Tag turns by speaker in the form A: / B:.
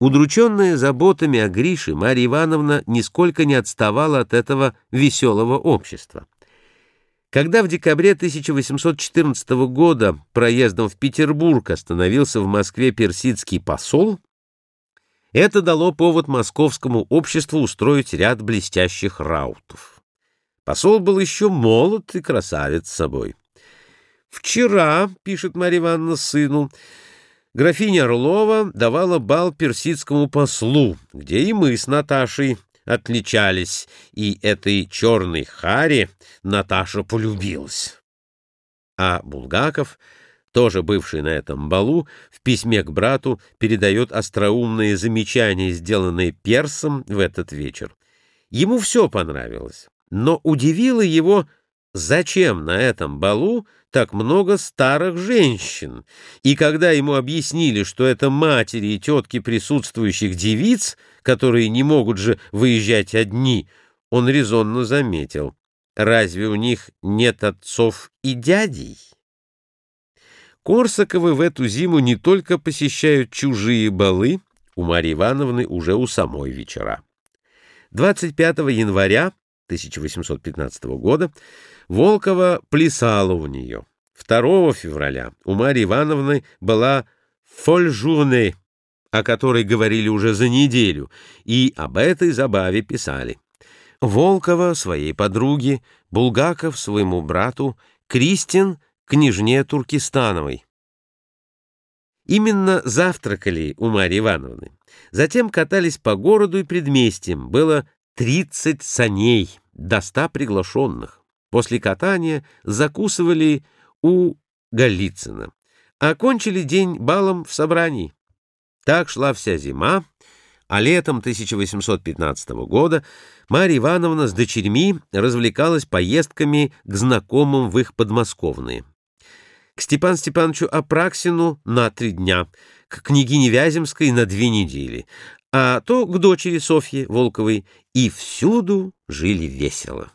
A: Удрученная заботами о Грише, Марья Ивановна нисколько не отставала от этого веселого общества. Когда в декабре 1814 года проездом в Петербург остановился в Москве персидский посол, это дало повод московскому обществу устроить ряд блестящих раутов. Посол был еще молод и красавец собой. «Вчера, — пишет Марья Ивановна сыну, — графиня Орлова давала бал персидскому послу, где и мы с Наташей отличались, и этой черной харе Наташа полюбилась. А Булгаков, тоже бывший на этом балу, в письме к брату передает остроумные замечания, сделанные персом в этот вечер. Ему все понравилось, но удивило его зачем на этом балу так много старых женщин, и когда ему объяснили, что это матери и тетки присутствующих девиц, которые не могут же выезжать одни, он резонно заметил, разве у них нет отцов и дядей? Корсаковы в эту зиму не только посещают чужие балы, у Марьи Ивановны уже у самой вечера. 25 января 1815 года Волкова плясала у нее. 2 февраля у Марьи Ивановны была фольжурне, о которой говорили уже за неделю, и об этой забаве писали. Волкова своей подруге, Булгаков своему брату, Кристин княжне Туркестановой. Именно завтракали у Марьи Ивановны. Затем катались по городу и предместьям. Было 30 саней, до 100 приглашенных. После катания закусывали у Голицына. Окончили день балом в собрании. Так шла вся зима, а летом 1815 года Марья Ивановна с дочерьми развлекалась поездками к знакомым в их подмосковные. К Степану Степановичу Апраксину на три дня, к княгине Вяземской на две недели, а то к дочери Софье Волковой, и всюду жили весело.